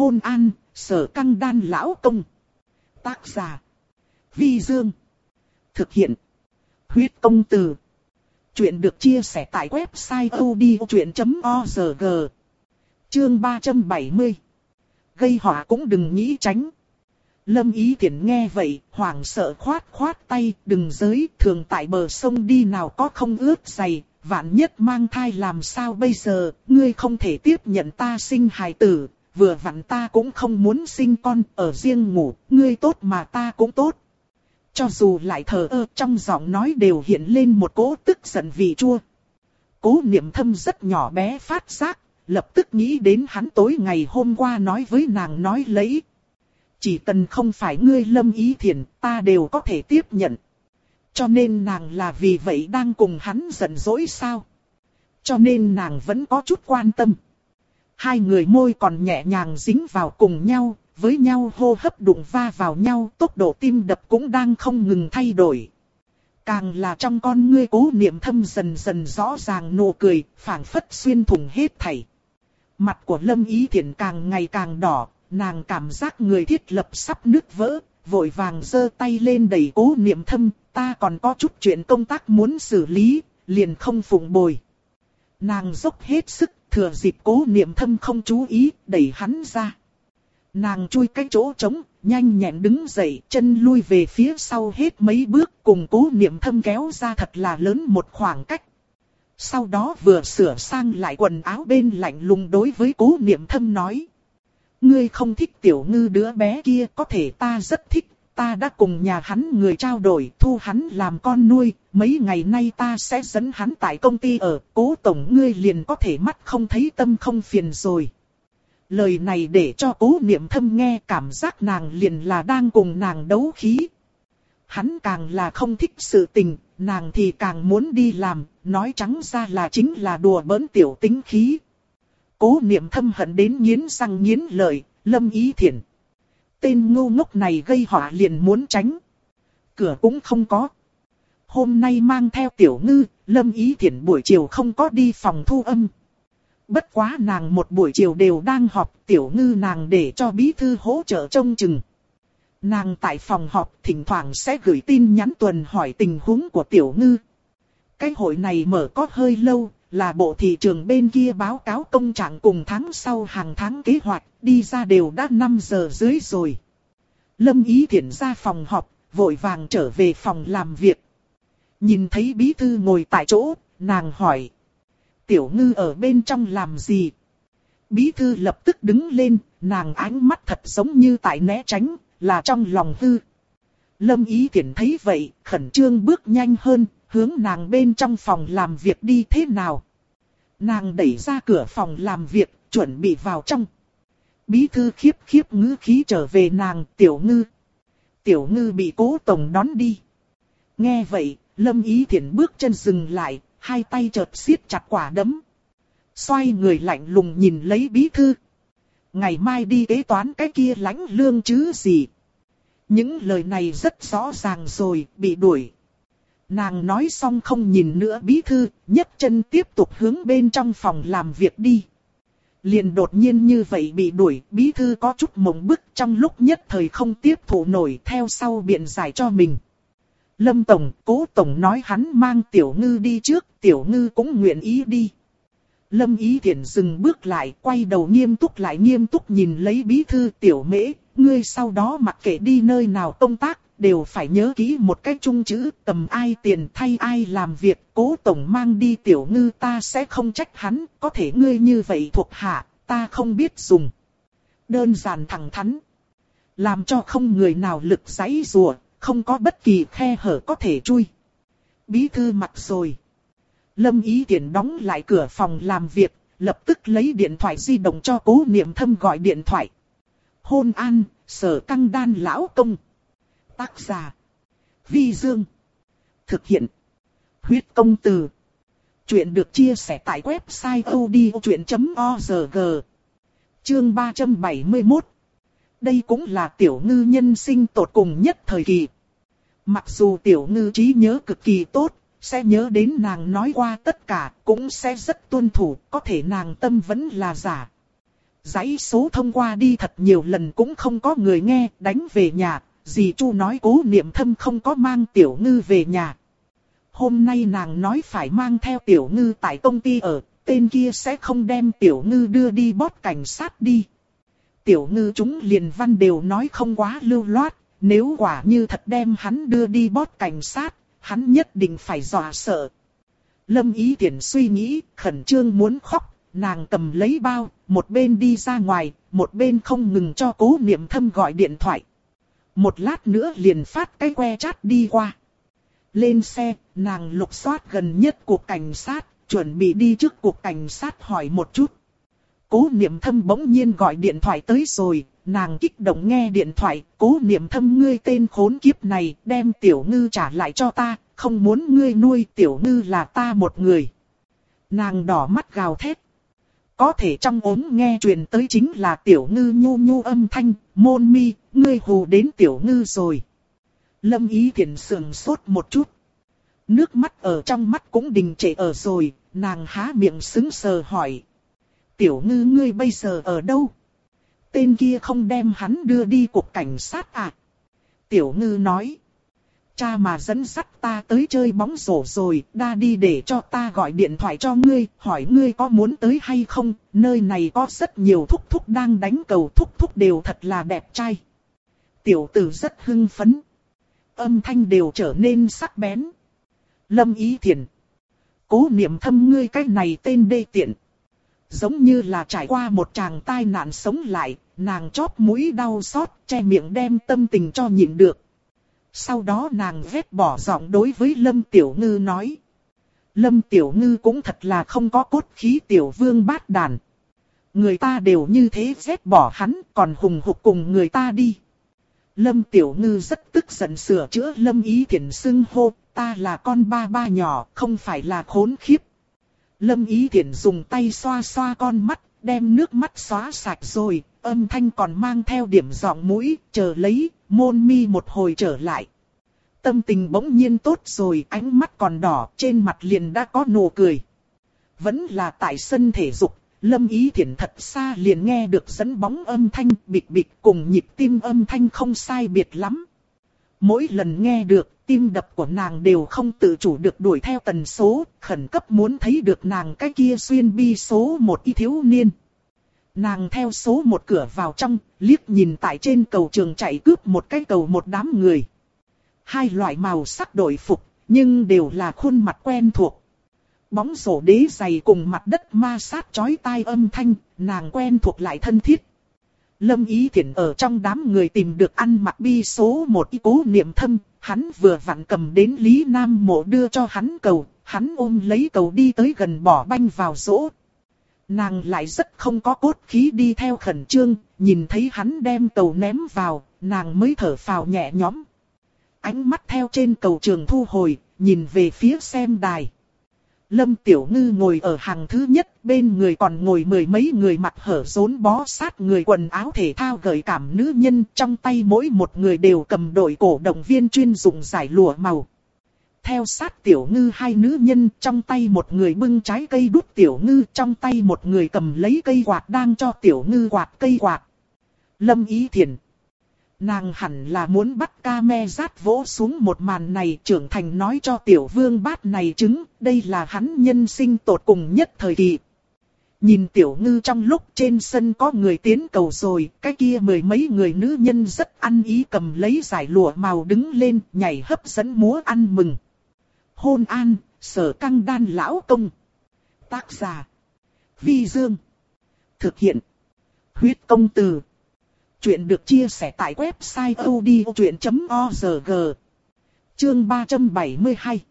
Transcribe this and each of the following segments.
Hôn an, sở căng đan lão công. Tác giả. Vi Dương. Thực hiện. Huyết công từ. Chuyện được chia sẻ tại website odchuyện.org. Chương 370. Gây họa cũng đừng nghĩ tránh. Lâm Ý Thiển nghe vậy, hoảng sợ khoát khoát tay, đừng giới, thường tại bờ sông đi nào có không ướt giày, vạn nhất mang thai làm sao bây giờ, ngươi không thể tiếp nhận ta sinh hài tử, vừa vặn ta cũng không muốn sinh con, ở riêng ngủ, ngươi tốt mà ta cũng tốt. Cho dù lại thờ ơ trong giọng nói đều hiện lên một cỗ tức giận vị chua. Cố niệm thâm rất nhỏ bé phát giác, lập tức nghĩ đến hắn tối ngày hôm qua nói với nàng nói lấy. Chỉ cần không phải ngươi lâm ý thiền, ta đều có thể tiếp nhận. Cho nên nàng là vì vậy đang cùng hắn giận dỗi sao? Cho nên nàng vẫn có chút quan tâm. Hai người môi còn nhẹ nhàng dính vào cùng nhau, với nhau hô hấp đụng va vào nhau, tốc độ tim đập cũng đang không ngừng thay đổi. Càng là trong con ngươi cố niệm thâm dần dần rõ ràng nụ cười, phảng phất xuyên thủng hết thảy. Mặt của Lâm Ý Thiển càng ngày càng đỏ, nàng cảm giác người thiết lập sắp nứt vỡ, vội vàng giơ tay lên đẩy cố niệm thâm, ta còn có chút chuyện công tác muốn xử lý, liền không phụng bồi. Nàng dốc hết sức, thừa dịp cố niệm thâm không chú ý, đẩy hắn ra. Nàng chui cái chỗ trống, nhanh nhẹn đứng dậy, chân lui về phía sau hết mấy bước, cùng cố niệm thâm kéo ra thật là lớn một khoảng cách. Sau đó vừa sửa sang lại quần áo bên lạnh lùng đối với cố niệm thâm nói. Ngươi không thích tiểu ngư đứa bé kia, có thể ta rất thích, ta đã cùng nhà hắn người trao đổi thu hắn làm con nuôi, mấy ngày nay ta sẽ dẫn hắn tại công ty ở, cố tổng ngươi liền có thể mắt không thấy tâm không phiền rồi. Lời này để cho cố niệm thâm nghe cảm giác nàng liền là đang cùng nàng đấu khí. Hắn càng là không thích sự tình, nàng thì càng muốn đi làm, nói trắng ra là chính là đùa bỡn tiểu tính khí. Cố niệm thâm hận đến nghiến răng nghiến lợi, lâm ý thiện. Tên ngu ngốc này gây họa liền muốn tránh. Cửa cũng không có. Hôm nay mang theo tiểu ngư, lâm ý thiện buổi chiều không có đi phòng thu âm. Bất quá nàng một buổi chiều đều đang họp tiểu ngư nàng để cho bí thư hỗ trợ trông chừng. Nàng tại phòng họp thỉnh thoảng sẽ gửi tin nhắn tuần hỏi tình huống của tiểu ngư. Cái hội này mở có hơi lâu, là bộ thị trường bên kia báo cáo công trạng cùng tháng sau hàng tháng kế hoạch, đi ra đều đã 5 giờ dưới rồi. Lâm Ý Thiển ra phòng họp, vội vàng trở về phòng làm việc. Nhìn thấy bí thư ngồi tại chỗ, nàng hỏi. Tiểu ngư ở bên trong làm gì? Bí thư lập tức đứng lên, nàng ánh mắt thật giống như tại né tránh, là trong lòng hư. Lâm Ý Thiển thấy vậy, khẩn trương bước nhanh hơn, hướng nàng bên trong phòng làm việc đi thế nào. Nàng đẩy ra cửa phòng làm việc, chuẩn bị vào trong. Bí thư khiếp khiếp ngữ khí trở về nàng tiểu ngư. Tiểu ngư bị cố tổng đón đi. Nghe vậy, lâm ý thiện bước chân dừng lại, hai tay chợt siết chặt quả đấm. Xoay người lạnh lùng nhìn lấy bí thư. Ngày mai đi kế toán cái kia lãnh lương chứ gì. Những lời này rất rõ ràng rồi, bị đuổi. Nàng nói xong không nhìn nữa bí thư, nhấc chân tiếp tục hướng bên trong phòng làm việc đi. Liền đột nhiên như vậy bị đuổi, bí thư có chút mộng bức trong lúc nhất thời không tiếp thụ nổi theo sau biện giải cho mình. Lâm Tổng, cố Tổng nói hắn mang tiểu ngư đi trước, tiểu ngư cũng nguyện ý đi. Lâm Ý Thiển dừng bước lại, quay đầu nghiêm túc lại nghiêm túc nhìn lấy bí thư tiểu mễ, ngươi sau đó mặc kệ đi nơi nào công tác, đều phải nhớ kỹ một cái chung chữ, tầm ai tiền thay ai làm việc, cố tổng mang đi tiểu ngư ta sẽ không trách hắn, có thể ngươi như vậy thuộc hạ, ta không biết dùng. Đơn giản thẳng thắn, làm cho không người nào lực giấy rùa, không có bất kỳ khe hở có thể chui. Bí thư mặt rồi. Lâm ý tiện đóng lại cửa phòng làm việc, lập tức lấy điện thoại di động cho cố niệm thâm gọi điện thoại. Hôn an, sở căng đan lão công. Tác giả. Vi Dương. Thực hiện. Huyết công từ. Chuyện được chia sẻ tại website odchuyện.org. Chương 371. Đây cũng là tiểu ngư nhân sinh tột cùng nhất thời kỳ. Mặc dù tiểu ngư trí nhớ cực kỳ tốt, sẽ nhớ đến nàng nói qua tất cả, cũng sẽ rất tuân thủ, có thể nàng tâm vẫn là giả. Giấy số thông qua đi thật nhiều lần cũng không có người nghe, đánh về nhà, dì Chu nói cố niệm thâm không có mang tiểu ngư về nhà. Hôm nay nàng nói phải mang theo tiểu ngư tại công ty ở, tên kia sẽ không đem tiểu ngư đưa đi bót cảnh sát đi. Tiểu ngư chúng liền văn đều nói không quá lưu loát, nếu quả như thật đem hắn đưa đi bót cảnh sát, hắn nhất định phải dọa sợ. Lâm ý tiện suy nghĩ, khẩn trương muốn khóc, nàng cầm lấy bao, một bên đi ra ngoài, một bên không ngừng cho cố niệm thâm gọi điện thoại. Một lát nữa liền phát cái que chát đi qua. Lên xe, nàng lục soát gần nhất cuộc cảnh sát, chuẩn bị đi trước cuộc cảnh sát hỏi một chút. Cố niệm thâm bỗng nhiên gọi điện thoại tới rồi, nàng kích động nghe điện thoại, cố niệm thâm ngươi tên khốn kiếp này, đem tiểu ngư trả lại cho ta, không muốn ngươi nuôi tiểu ngư là ta một người. Nàng đỏ mắt gào thét. Có thể trong ốm nghe truyền tới chính là tiểu ngư nhu nhu âm thanh, môn mi, ngươi hù đến tiểu ngư rồi. Lâm ý thiện sườn sốt một chút. Nước mắt ở trong mắt cũng đình trệ ở rồi, nàng há miệng sững sờ hỏi. Tiểu ngư ngươi bây giờ ở đâu? Tên kia không đem hắn đưa đi cục cảnh sát à? Tiểu ngư nói. Cha mà dẫn dắt ta tới chơi bóng rổ rồi, đa đi để cho ta gọi điện thoại cho ngươi, hỏi ngươi có muốn tới hay không, nơi này có rất nhiều thúc thúc đang đánh cầu thúc thúc đều thật là đẹp trai. Tiểu tử rất hưng phấn. Âm thanh đều trở nên sắc bén. Lâm ý thiền. Cố niệm thâm ngươi cái này tên đê tiện. Giống như là trải qua một tràng tai nạn sống lại, nàng chóp mũi đau xót, che miệng đem tâm tình cho nhịn được. Sau đó nàng vết bỏ giọng đối với Lâm Tiểu Ngư nói. Lâm Tiểu Ngư cũng thật là không có cốt khí Tiểu Vương bát đàn. Người ta đều như thế vết bỏ hắn còn hùng hục cùng người ta đi. Lâm Tiểu Ngư rất tức giận sửa chữa Lâm Ý Thiển xưng hô, ta là con ba ba nhỏ, không phải là khốn khiếp. Lâm Ý Thiển dùng tay xoa xoa con mắt, đem nước mắt xóa sạch rồi, âm thanh còn mang theo điểm giọng mũi, chờ lấy, môn mi một hồi trở lại. Tâm tình bỗng nhiên tốt rồi, ánh mắt còn đỏ, trên mặt liền đã có nụ cười. Vẫn là tại sân thể dục, Lâm Ý Thiển thật xa liền nghe được dẫn bóng âm thanh bịch bịch cùng nhịp tim âm thanh không sai biệt lắm. Mỗi lần nghe được, tim đập của nàng đều không tự chủ được đuổi theo tần số, khẩn cấp muốn thấy được nàng cái kia xuyên bi số một y thiếu niên. Nàng theo số một cửa vào trong, liếc nhìn tại trên cầu trường chạy cướp một cái cầu một đám người. Hai loại màu sắc đổi phục, nhưng đều là khuôn mặt quen thuộc. Bóng rổ đế dày cùng mặt đất ma sát chói tai âm thanh, nàng quen thuộc lại thân thiết. Lâm Ý Thiển ở trong đám người tìm được ăn mặc bi số một y cố niệm thâm, hắn vừa vặn cầm đến Lý Nam Mộ đưa cho hắn cầu, hắn ôm lấy cầu đi tới gần bỏ banh vào rỗ. Nàng lại rất không có cốt khí đi theo khẩn trương, nhìn thấy hắn đem cầu ném vào, nàng mới thở phào nhẹ nhõm. Ánh mắt theo trên cầu trường thu hồi, nhìn về phía xem đài. Lâm Tiểu Ngư ngồi ở hàng thứ nhất, bên người còn ngồi mười mấy người mặt hở rốn bó sát người quần áo thể thao gợi cảm nữ nhân, trong tay mỗi một người đều cầm đội cổ động viên chuyên dụng giải lụa màu. Theo sát Tiểu Ngư hai nữ nhân, trong tay một người bưng trái cây đút Tiểu Ngư, trong tay một người cầm lấy cây quạt đang cho Tiểu Ngư quạt cây quạt. Lâm Ý Thiền Nàng hẳn là muốn bắt ca me rát vỗ xuống một màn này trưởng thành nói cho tiểu vương bát này chứng, đây là hắn nhân sinh tột cùng nhất thời kỳ. Nhìn tiểu ngư trong lúc trên sân có người tiến cầu rồi, cái kia mười mấy người nữ nhân rất ăn ý cầm lấy giải lụa màu đứng lên, nhảy hấp dẫn múa ăn mừng. Hôn an, sở căng đan lão công. Tác giả. Vi Dương. Thực hiện. Huyết công từ. Chuyện được chia sẻ tại website odchuyện.org Chương 372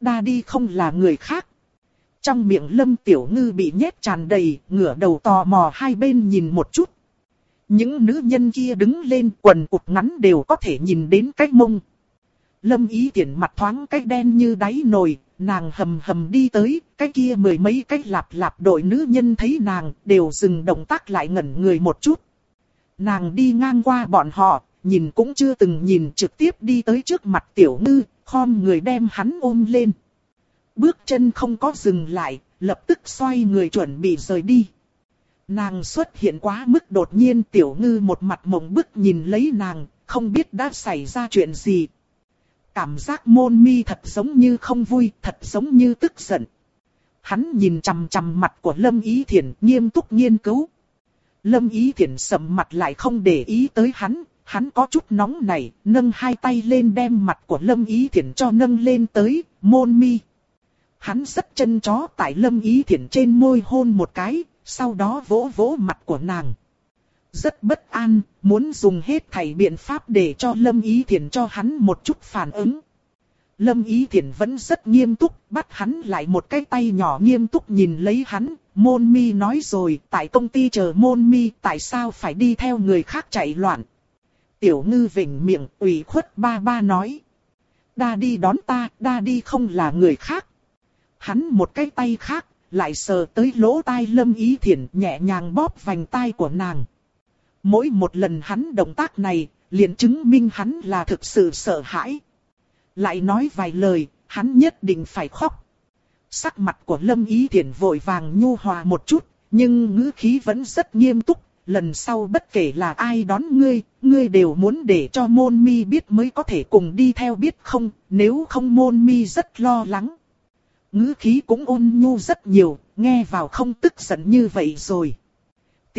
Đa đi không là người khác. Trong miệng lâm tiểu ngư bị nhét tràn đầy, ngửa đầu tò mò hai bên nhìn một chút. Những nữ nhân kia đứng lên quần cục ngắn đều có thể nhìn đến cái mông. Lâm ý tiện mặt thoáng cách đen như đáy nồi, nàng hầm hầm đi tới, cái kia mười mấy cái lạp lạp đội nữ nhân thấy nàng đều dừng động tác lại ngẩn người một chút. Nàng đi ngang qua bọn họ, nhìn cũng chưa từng nhìn trực tiếp đi tới trước mặt tiểu ngư, khom người đem hắn ôm lên. Bước chân không có dừng lại, lập tức xoay người chuẩn bị rời đi. Nàng xuất hiện quá mức đột nhiên tiểu ngư một mặt mộng bức nhìn lấy nàng, không biết đã xảy ra chuyện gì. Cảm giác môn mi thật giống như không vui, thật giống như tức giận. Hắn nhìn chằm chằm mặt của Lâm Ý Thiển nghiêm túc nghiên cứu. Lâm Ý Thiển sầm mặt lại không để ý tới hắn, hắn có chút nóng này, nâng hai tay lên đem mặt của Lâm Ý Thiển cho nâng lên tới, môn mi. Hắn rất chân chó tại Lâm Ý Thiển trên môi hôn một cái, sau đó vỗ vỗ mặt của nàng. Rất bất an, muốn dùng hết thảy biện pháp để cho Lâm Ý Thiển cho hắn một chút phản ứng. Lâm Ý Thiển vẫn rất nghiêm túc, bắt hắn lại một cái tay nhỏ nghiêm túc nhìn lấy hắn. Môn mi nói rồi, tại công ty chờ môn mi, tại sao phải đi theo người khác chạy loạn. Tiểu ngư vỉnh miệng, ủy khuất ba ba nói. Đa đi đón ta, đa đi không là người khác. Hắn một cái tay khác, lại sờ tới lỗ tai Lâm Ý Thiển nhẹ nhàng bóp vành tai của nàng. Mỗi một lần hắn động tác này, liền chứng minh hắn là thực sự sợ hãi. Lại nói vài lời, hắn nhất định phải khóc. Sắc mặt của Lâm Ý Thiển vội vàng nhu hòa một chút, nhưng ngữ khí vẫn rất nghiêm túc. Lần sau bất kể là ai đón ngươi, ngươi đều muốn để cho môn mi biết mới có thể cùng đi theo biết không, nếu không môn mi rất lo lắng. Ngữ khí cũng ôn nhu rất nhiều, nghe vào không tức giận như vậy rồi.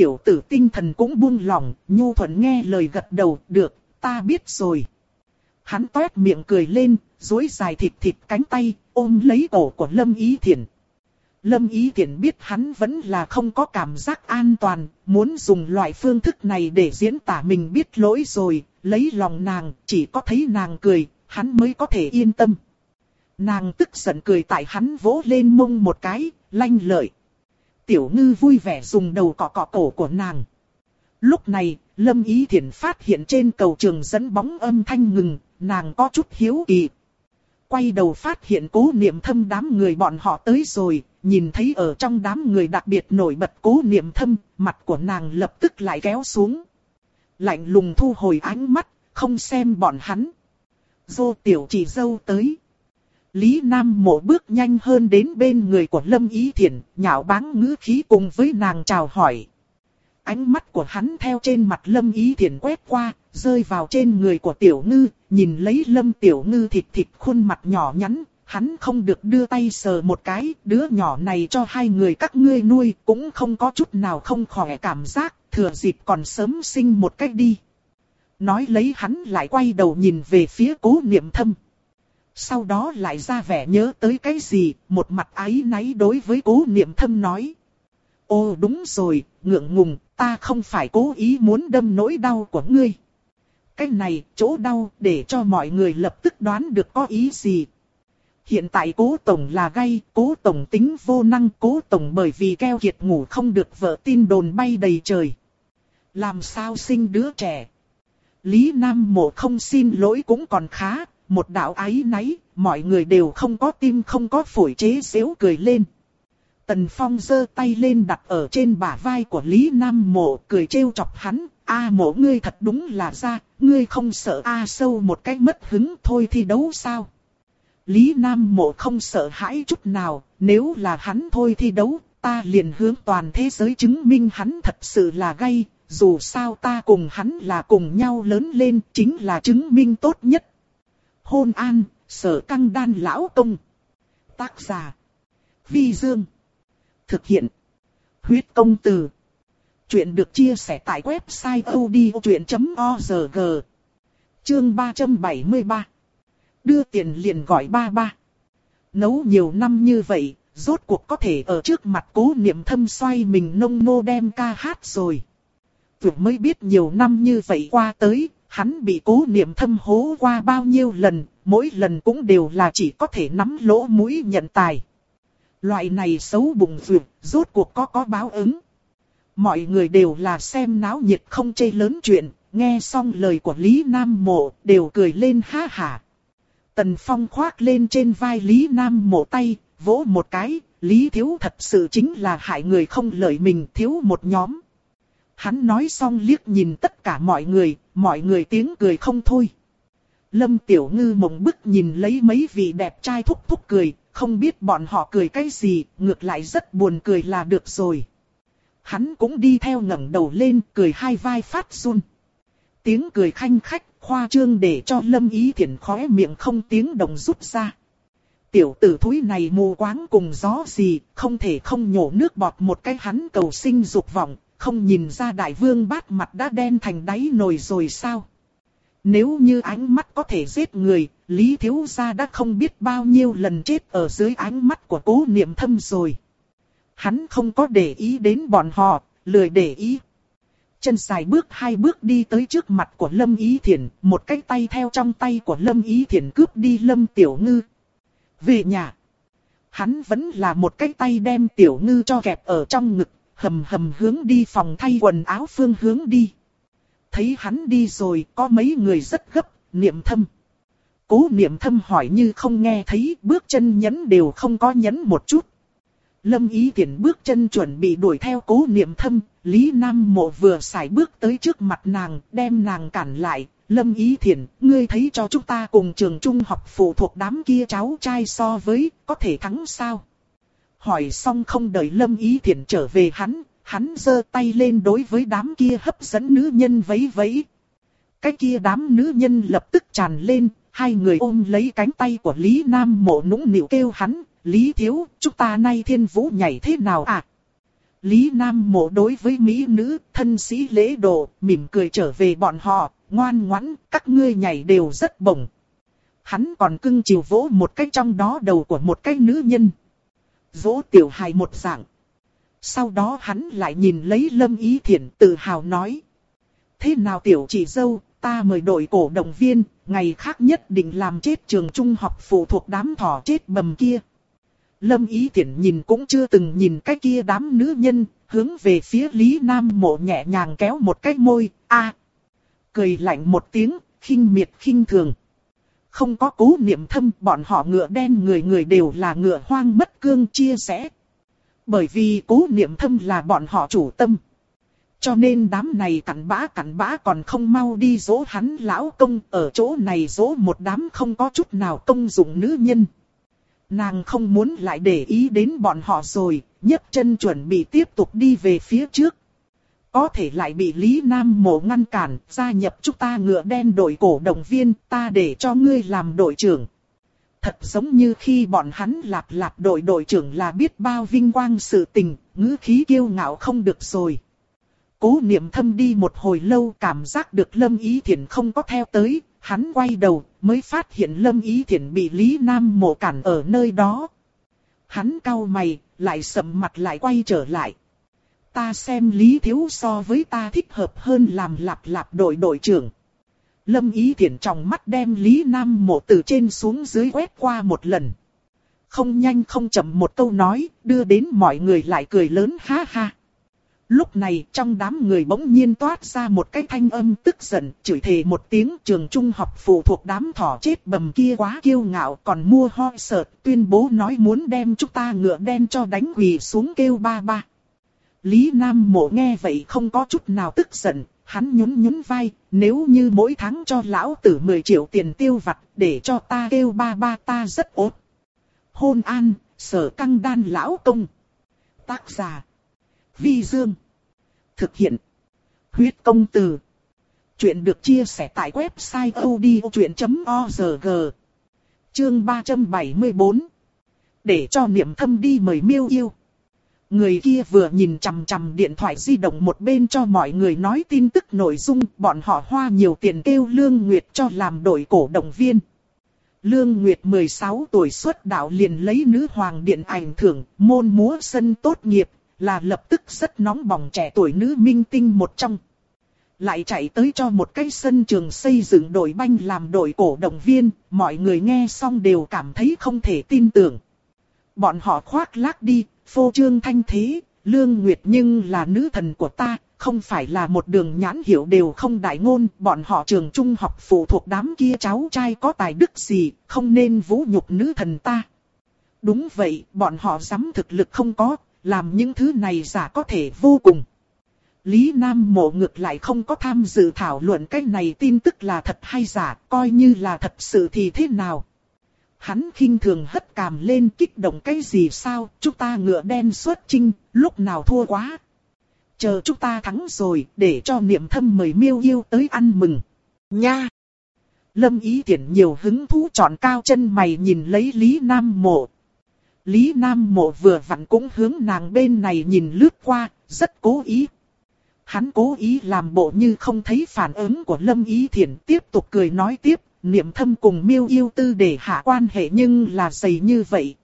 Tiểu tử tinh thần cũng buông lỏng, nhu thuận nghe lời gật đầu, được, ta biết rồi. Hắn toét miệng cười lên, duỗi dài thịt thịt cánh tay, ôm lấy cổ của Lâm Ý Thiển. Lâm Ý Thiển biết hắn vẫn là không có cảm giác an toàn, muốn dùng loại phương thức này để diễn tả mình biết lỗi rồi, lấy lòng nàng, chỉ có thấy nàng cười, hắn mới có thể yên tâm. Nàng tức giận cười tại hắn vỗ lên mông một cái, lanh lợi. Tiểu ngư vui vẻ dùng đầu cọ cọ cổ của nàng. Lúc này, Lâm Ý Thiển phát hiện trên cầu trường dẫn bóng âm thanh ngừng, nàng có chút hiếu kỳ. Quay đầu phát hiện cố niệm thâm đám người bọn họ tới rồi, nhìn thấy ở trong đám người đặc biệt nổi bật cố niệm thâm, mặt của nàng lập tức lại kéo xuống. Lạnh lùng thu hồi ánh mắt, không xem bọn hắn. Dô tiểu chỉ dâu tới. Lý Nam mộ bước nhanh hơn đến bên người của Lâm Ý Thiển, nhạo báng ngữ khí cùng với nàng chào hỏi. Ánh mắt của hắn theo trên mặt Lâm Ý Thiển quét qua, rơi vào trên người của Tiểu Ngư, nhìn lấy Lâm Tiểu Ngư thịt thịt khuôn mặt nhỏ nhắn, hắn không được đưa tay sờ một cái, đứa nhỏ này cho hai người các ngươi nuôi cũng không có chút nào không khỏe cảm giác, thừa dịp còn sớm sinh một cách đi. Nói lấy hắn lại quay đầu nhìn về phía cố niệm thâm. Sau đó lại ra vẻ nhớ tới cái gì, một mặt ái náy đối với cố niệm thâm nói. Ô đúng rồi, ngượng ngùng, ta không phải cố ý muốn đâm nỗi đau của ngươi. Cái này, chỗ đau, để cho mọi người lập tức đoán được có ý gì. Hiện tại cố tổng là gay, cố tổng tính vô năng, cố tổng bởi vì keo kiệt ngủ không được vợ tin đồn bay đầy trời. Làm sao sinh đứa trẻ? Lý Nam Mộ không xin lỗi cũng còn khá, một đạo ái náy, mọi người đều không có tim không có phổi chế xếu cười lên. Tần Phong giơ tay lên đặt ở trên bả vai của Lý Nam Mộ cười trêu chọc hắn, a mộ ngươi thật đúng là ra, ngươi không sợ a sâu một cách mất hứng thôi thi đấu sao. Lý Nam Mộ không sợ hãi chút nào, nếu là hắn thôi thi đấu, ta liền hướng toàn thế giới chứng minh hắn thật sự là gay, dù sao ta cùng hắn là cùng nhau lớn lên chính là chứng minh tốt nhất hôn an, sở căng đan lão công. Tác giả. Vi Dương. Thực hiện. Huyết công từ. Chuyện được chia sẻ tại website odchuyện.org. Chương 373. Đưa tiền liền gọi ba ba. Nấu nhiều năm như vậy, rốt cuộc có thể ở trước mặt cố niệm thâm xoay mình nông nô đem ca hát rồi. Vừa mới biết nhiều năm như vậy qua tới, hắn bị cố niệm thâm hố qua bao nhiêu lần, mỗi lần cũng đều là chỉ có thể nắm lỗ mũi nhận tài. Loại này xấu bụng vượt, rốt cuộc có có báo ứng. Mọi người đều là xem náo nhiệt không chê lớn chuyện, nghe xong lời của Lý Nam Mộ, đều cười lên ha hả. Tần Phong khoác lên trên vai Lý Nam Mộ tay, vỗ một cái, Lý Thiếu thật sự chính là hại người không lợi mình thiếu một nhóm. Hắn nói xong liếc nhìn tất cả mọi người, mọi người tiếng cười không thôi. Lâm Tiểu Ngư mộng bức nhìn lấy mấy vị đẹp trai thúc thúc cười, không biết bọn họ cười cái gì, ngược lại rất buồn cười là được rồi. Hắn cũng đi theo ngẩng đầu lên, cười hai vai phát run. Tiếng cười khanh khách, khoa trương để cho Lâm Ý Thiển khóe miệng không tiếng đồng rút ra. Tiểu tử thúi này mù quáng cùng gió gì, không thể không nhổ nước bọt một cái hắn cầu sinh dục vọng, không nhìn ra đại vương bát mặt đã đen thành đáy nồi rồi sao. Nếu như ánh mắt có thể giết người, Lý Thiếu Gia đã không biết bao nhiêu lần chết ở dưới ánh mắt của cố niệm thâm rồi. Hắn không có để ý đến bọn họ, lười để ý. Chân dài bước hai bước đi tới trước mặt của Lâm Ý Thiển, một cái tay theo trong tay của Lâm Ý Thiển cướp đi Lâm Tiểu Ngư. Về nhà, hắn vẫn là một cái tay đem Tiểu Ngư cho kẹp ở trong ngực, hầm hầm hướng đi phòng thay quần áo phương hướng đi. Thấy hắn đi rồi, có mấy người rất gấp, niệm thâm. Cố niệm thâm hỏi như không nghe thấy, bước chân nhấn đều không có nhấn một chút. Lâm ý tiện bước chân chuẩn bị đuổi theo cố niệm thâm, Lý Nam Mộ vừa xài bước tới trước mặt nàng, đem nàng cản lại. Lâm ý Thiển, ngươi thấy cho chúng ta cùng trường trung học phụ thuộc đám kia cháu trai so với, có thể thắng sao? Hỏi xong không đợi Lâm ý Thiển trở về hắn, hắn giơ tay lên đối với đám kia hấp dẫn nữ nhân vấy vấy. Cái kia đám nữ nhân lập tức tràn lên, hai người ôm lấy cánh tay của Lý Nam Mộ nũng nịu kêu hắn, Lý Thiếu, chúng ta nay thiên vũ nhảy thế nào à? Lý Nam Mộ đối với mỹ nữ, thân sĩ lễ độ, mỉm cười trở về bọn họ, ngoan ngoãn, các ngươi nhảy đều rất bổng. Hắn còn cưng chiều vỗ một cái trong đó đầu của một cái nữ nhân. Vỗ tiểu hài một dạng. Sau đó hắn lại nhìn lấy Lâm Ý Thiển tự hào nói. Thế nào tiểu chị dâu, ta mời đội cổ động viên, ngày khác nhất định làm chết trường trung học phụ thuộc đám thỏ chết bầm kia. Lâm Ý Thiển nhìn cũng chưa từng nhìn cái kia đám nữ nhân, hướng về phía Lý Nam Mộ nhẹ nhàng kéo một cái môi, a Cười lạnh một tiếng, khinh miệt khinh thường. Không có cố niệm thâm, bọn họ ngựa đen người người đều là ngựa hoang mất cương chia sẻ. Bởi vì cố niệm thâm là bọn họ chủ tâm. Cho nên đám này cặn bã cặn bã còn không mau đi dỗ hắn lão công ở chỗ này dỗ một đám không có chút nào công dụng nữ nhân. Nàng không muốn lại để ý đến bọn họ rồi, nhấc chân chuẩn bị tiếp tục đi về phía trước. Có thể lại bị Lý Nam Mộ ngăn cản, gia nhập chúng ta ngựa đen đội cổ động viên, ta để cho ngươi làm đội trưởng. Thật giống như khi bọn hắn lạp lạp đội đội trưởng là biết bao vinh quang sự tình, ngữ khí kiêu ngạo không được rồi. Cố niệm thâm đi một hồi lâu cảm giác được Lâm Ý Thiển không có theo tới, hắn quay đầu mới phát hiện Lâm Ý Thiển bị Lý Nam mộ cản ở nơi đó. Hắn cau mày, lại sầm mặt lại quay trở lại. Ta xem Lý Thiếu so với ta thích hợp hơn làm lạp lạp đội đội trưởng. Lâm Ý Thiển trong mắt đem Lý Nam mộ từ trên xuống dưới quét qua một lần. Không nhanh không chậm một câu nói, đưa đến mọi người lại cười lớn ha ha. Lúc này trong đám người bỗng nhiên toát ra một cái thanh âm tức giận, chửi thề một tiếng trường trung học phụ thuộc đám thỏ chết bầm kia quá kiêu ngạo còn mua ho sợt tuyên bố nói muốn đem chúng ta ngựa đen cho đánh quỳ xuống kêu ba ba. Lý Nam Mộ nghe vậy không có chút nào tức giận, hắn nhún nhún vai, nếu như mỗi tháng cho lão tử 10 triệu tiền tiêu vặt để cho ta kêu ba ba ta rất ốt. Hôn an, sở căng đan lão công. Tác giả Vi Dương. Thực hiện. Huyết công từ. Chuyện được chia sẻ tại website odchuyện.org. Chương 374. Để cho niệm thâm đi mời miêu yêu. Người kia vừa nhìn chằm chằm điện thoại di động một bên cho mọi người nói tin tức nội dung, bọn họ hoa nhiều tiền kêu Lương Nguyệt cho làm đội cổ động viên. Lương Nguyệt 16 tuổi xuất đạo liền lấy nữ hoàng điện ảnh thưởng, môn múa sân tốt nghiệp, là lập tức rất nóng bỏng trẻ tuổi nữ minh tinh một trong. Lại chạy tới cho một cái sân trường xây dựng đội banh làm đội cổ động viên, mọi người nghe xong đều cảm thấy không thể tin tưởng. Bọn họ khoác lác đi, phô trương thanh thế, lương nguyệt nhưng là nữ thần của ta, không phải là một đường nhãn hiểu đều không đại ngôn, bọn họ trường trung học phụ thuộc đám kia cháu trai có tài đức gì, không nên vũ nhục nữ thần ta. Đúng vậy, bọn họ dám thực lực không có, làm những thứ này giả có thể vô cùng. Lý Nam Mộ ngược lại không có tham dự thảo luận cái này tin tức là thật hay giả, coi như là thật sự thì thế nào. Hắn khinh thường hất cằm lên kích động cái gì sao, chúng ta ngựa đen xuất chinh, lúc nào thua quá. chờ chúng ta thắng rồi, để cho niệm thâm mời miêu yêu tới ăn mừng. Nha! Lâm ý tiện nhiều hứng thú chọn cao chân mày nhìn lấy Lý Nam Mộ. Lý Nam Mộ vừa vặn cũng hướng nàng bên này nhìn lướt qua, rất cố ý. Hắn cố ý làm bộ như không thấy phản ứng của Lâm Ý Thiển tiếp tục cười nói tiếp, niệm thâm cùng miêu yêu tư để hạ quan hệ nhưng là dày như vậy.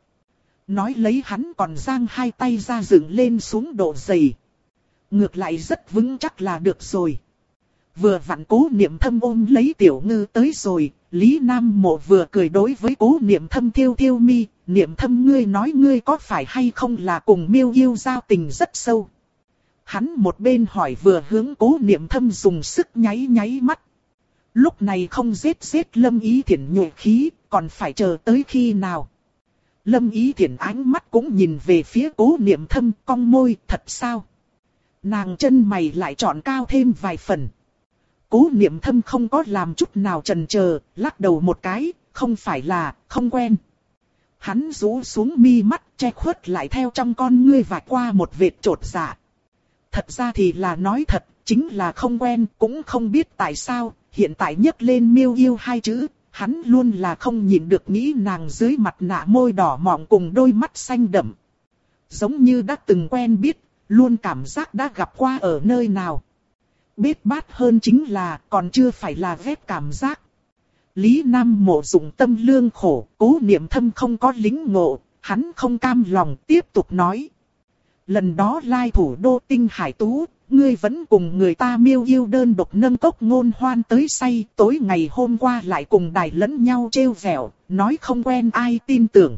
Nói lấy hắn còn giang hai tay ra dựng lên xuống độ dày. Ngược lại rất vững chắc là được rồi. Vừa vặn cố niệm thâm ôm lấy tiểu ngư tới rồi, Lý Nam Mộ vừa cười đối với cố niệm thâm thiêu thiêu mi, niệm thâm ngươi nói ngươi có phải hay không là cùng miêu yêu giao tình rất sâu. Hắn một bên hỏi vừa hướng cố niệm thâm dùng sức nháy nháy mắt. Lúc này không giết giết lâm ý thiện nhuệ khí, còn phải chờ tới khi nào. Lâm ý thiện ánh mắt cũng nhìn về phía cố niệm thâm cong môi thật sao. Nàng chân mày lại chọn cao thêm vài phần. Cố niệm thâm không có làm chút nào trần chờ lắc đầu một cái, không phải là, không quen. Hắn rũ xuống mi mắt che khuất lại theo trong con ngươi vạch qua một vệt trột dạ. Thật ra thì là nói thật, chính là không quen, cũng không biết tại sao, hiện tại nhấc lên miêu yêu hai chữ, hắn luôn là không nhìn được nghĩ nàng dưới mặt nạ môi đỏ mọng cùng đôi mắt xanh đậm. Giống như đã từng quen biết, luôn cảm giác đã gặp qua ở nơi nào. Bết bát hơn chính là còn chưa phải là ghép cảm giác. Lý Nam mộ dụng tâm lương khổ, cố niệm thâm không có lính ngộ, hắn không cam lòng tiếp tục nói. Lần đó lai thủ đô tinh hải tú, ngươi vẫn cùng người ta miêu yêu đơn độc nâng cốc ngôn hoan tới say, tối ngày hôm qua lại cùng đài lẫn nhau trêu vẻo, nói không quen ai tin tưởng.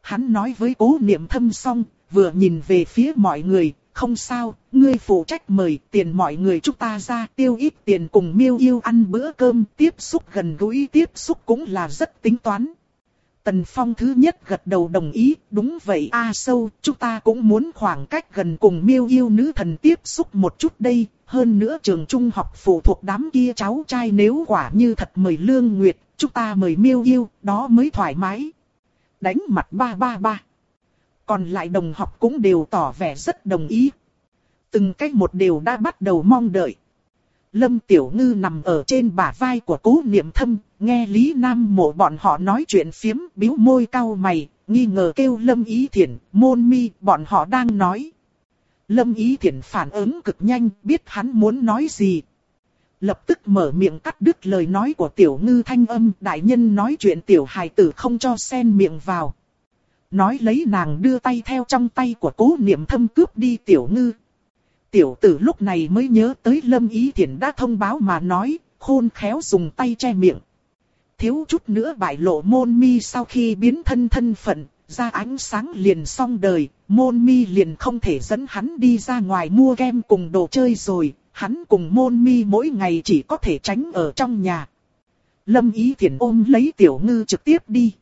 Hắn nói với cố niệm thâm xong, vừa nhìn về phía mọi người, không sao, ngươi phụ trách mời tiền mọi người chúng ta ra tiêu ít tiền cùng miêu yêu ăn bữa cơm, tiếp xúc gần gũi tiếp xúc cũng là rất tính toán. Tần Phong thứ nhất gật đầu đồng ý, đúng vậy A sâu, chúng ta cũng muốn khoảng cách gần cùng miêu yêu nữ thần tiếp xúc một chút đây, hơn nữa trường trung học phụ thuộc đám kia cháu trai nếu quả như thật mời Lương Nguyệt, chúng ta mời miêu yêu, đó mới thoải mái. Đánh mặt ba ba ba. Còn lại đồng học cũng đều tỏ vẻ rất đồng ý. Từng cách một đều đã bắt đầu mong đợi. Lâm Tiểu Ngư nằm ở trên bả vai của cố niệm thâm, nghe Lý Nam mộ bọn họ nói chuyện phiếm, biếu môi cau mày, nghi ngờ kêu Lâm Ý Thiển, môn mi, bọn họ đang nói. Lâm Ý Thiển phản ứng cực nhanh, biết hắn muốn nói gì. Lập tức mở miệng cắt đứt lời nói của Tiểu Ngư thanh âm, đại nhân nói chuyện Tiểu hài tử không cho xen miệng vào. Nói lấy nàng đưa tay theo trong tay của cố niệm thâm cướp đi Tiểu Ngư. Tiểu tử lúc này mới nhớ tới Lâm Ý Thiển đã thông báo mà nói, khôn khéo dùng tay che miệng. Thiếu chút nữa bại lộ môn mi sau khi biến thân thân phận, ra ánh sáng liền xong đời, môn mi liền không thể dẫn hắn đi ra ngoài mua game cùng đồ chơi rồi, hắn cùng môn mi mỗi ngày chỉ có thể tránh ở trong nhà. Lâm Ý Thiển ôm lấy tiểu ngư trực tiếp đi.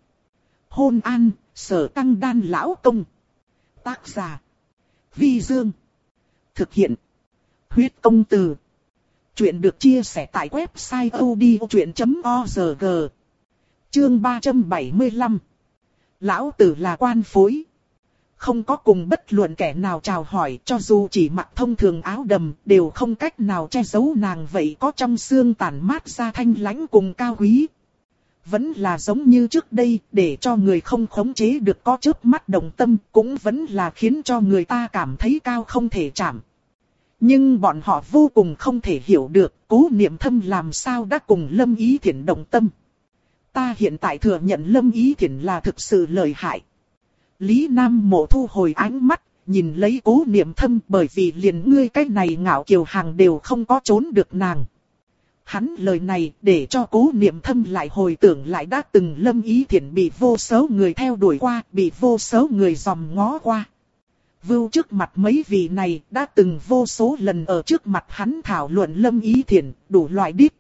Hôn an, sở tăng đan lão công. Tác giả. Vi Dương. Thực hiện. Huyết công từ. Chuyện được chia sẻ tại website odchuyện.org. Chương 375. Lão tử là quan phối. Không có cùng bất luận kẻ nào chào hỏi, cho dù chỉ mặc thông thường áo đầm, đều không cách nào che giấu nàng vậy có trong xương tàn mát ra thanh lãnh cùng cao quý. Vẫn là giống như trước đây để cho người không khống chế được có chớp mắt đồng tâm cũng vẫn là khiến cho người ta cảm thấy cao không thể chạm. Nhưng bọn họ vô cùng không thể hiểu được cố niệm thâm làm sao đã cùng Lâm Ý Thiển đồng tâm. Ta hiện tại thừa nhận Lâm Ý Thiển là thực sự lợi hại. Lý Nam mộ thu hồi ánh mắt, nhìn lấy cố niệm thâm bởi vì liền ngươi cái này ngạo kiều hàng đều không có trốn được nàng. Hắn lời này để cho cố niệm thâm lại hồi tưởng lại đã từng lâm ý thiện bị vô số người theo đuổi qua, bị vô số người dòm ngó qua. Vưu trước mặt mấy vị này đã từng vô số lần ở trước mặt hắn thảo luận lâm ý thiện, đủ loại đít.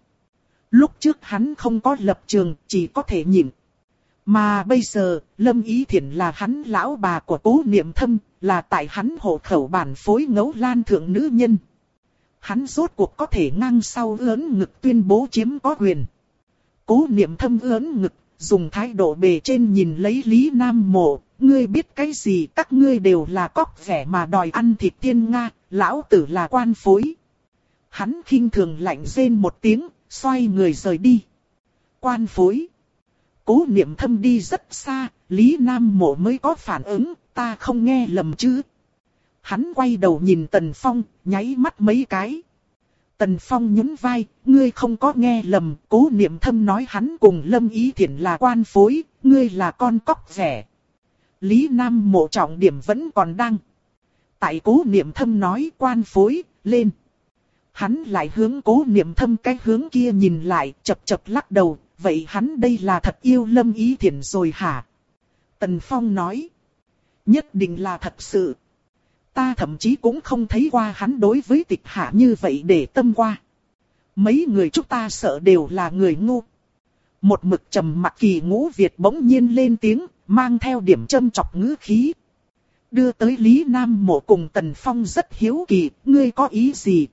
Lúc trước hắn không có lập trường, chỉ có thể nhịn. Mà bây giờ, lâm ý thiện là hắn lão bà của cố niệm thâm, là tại hắn hộ khẩu bản phối ngấu lan thượng nữ nhân hắn rốt cuộc có thể ngang sau lớn ngực tuyên bố chiếm có quyền. Cố niệm thâm lớn ngực, dùng thái độ bề trên nhìn lấy Lý Nam Mộ, ngươi biết cái gì các ngươi đều là cóc vẻ mà đòi ăn thịt tiên Nga, lão tử là quan phối. Hắn khinh thường lạnh rên một tiếng, xoay người rời đi. Quan phối. Cố niệm thâm đi rất xa, Lý Nam Mộ mới có phản ứng, ta không nghe lầm chứ. Hắn quay đầu nhìn Tần Phong, nháy mắt mấy cái. Tần Phong nhún vai, ngươi không có nghe lầm, cố niệm thâm nói hắn cùng Lâm Ý Thiển là quan phối, ngươi là con cóc rẻ. Lý Nam mộ trọng điểm vẫn còn đang. Tại cố niệm thâm nói quan phối, lên. Hắn lại hướng cố niệm thâm cái hướng kia nhìn lại, chập chập lắc đầu, vậy hắn đây là thật yêu Lâm Ý Thiển rồi hả? Tần Phong nói. Nhất định là thật sự. Ta thậm chí cũng không thấy qua hắn đối với tịch hạ như vậy để tâm qua. Mấy người chúng ta sợ đều là người ngu. Một mực trầm mặc kỳ ngũ Việt bỗng nhiên lên tiếng, mang theo điểm châm chọc ngữ khí. Đưa tới Lý Nam mộ cùng Tần Phong rất hiếu kỳ, ngươi có ý gì?